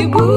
Ibu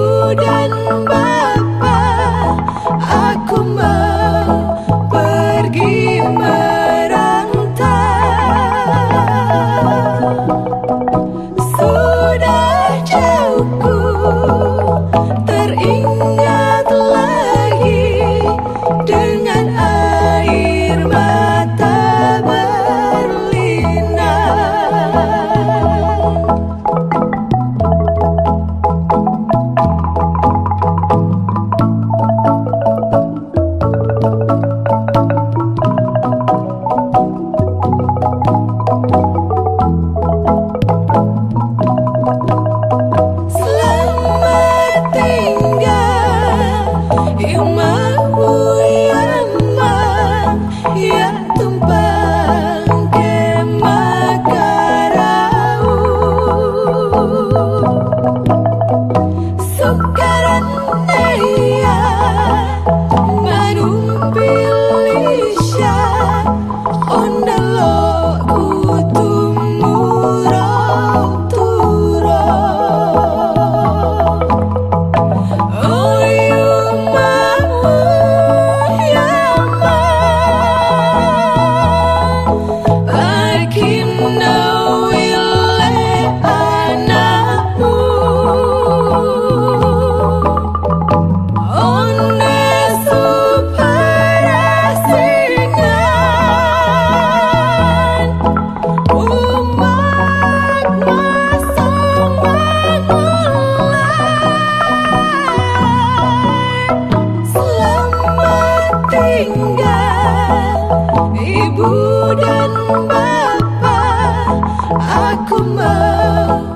Come on.